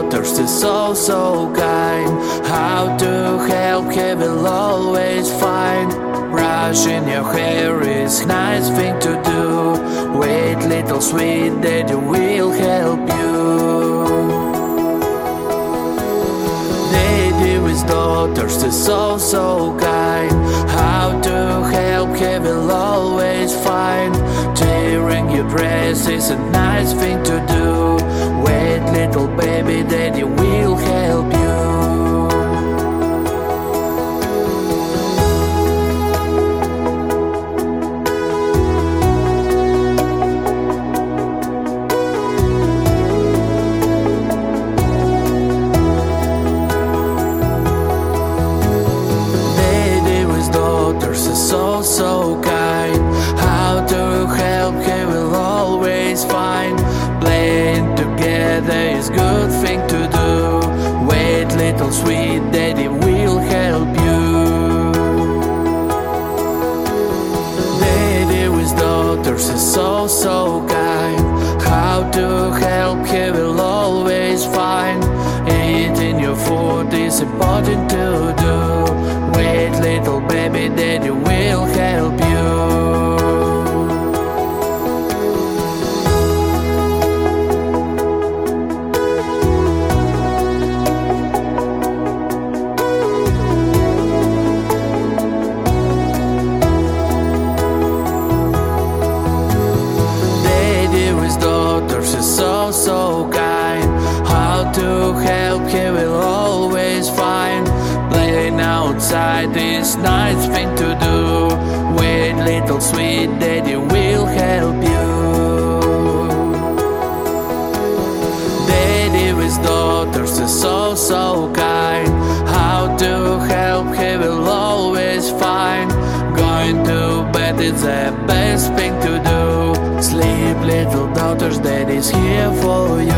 daughters is so so kind. How to help he will always find. Brushing your hair is nice thing to do. Wait, little sweet daddy will help you. Daddy with daughters is so so kind. How to help he will always find. Tearing your dress is a nice thing to do. Sweet daddy will help you. Daddy with daughters is so so kind. How to help he will always find. Eating your food is important to do. Wait, little baby, daddy so kind. How to help he will always find. Playing outside is nice thing to do. Wait, little sweet daddy will help you. Daddy with daughters is so so kind. How to help he will always find. Going to bed is the best thing daddy's here for you.